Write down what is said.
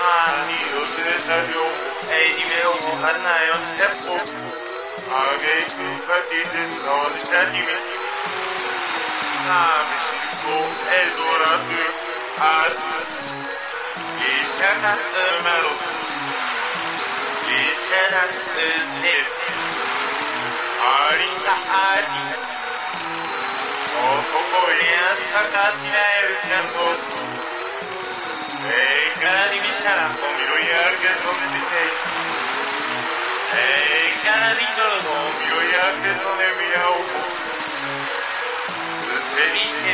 Io te salió e di me o hanna yo steppo Age ku fatite no stati me Na mi ko Eldorado Ad Ishana Melo Ishana Zip Arita Ari O foko ya sakati 사람 nomiroya Hey canadito nomiroya gezo ne miau Felice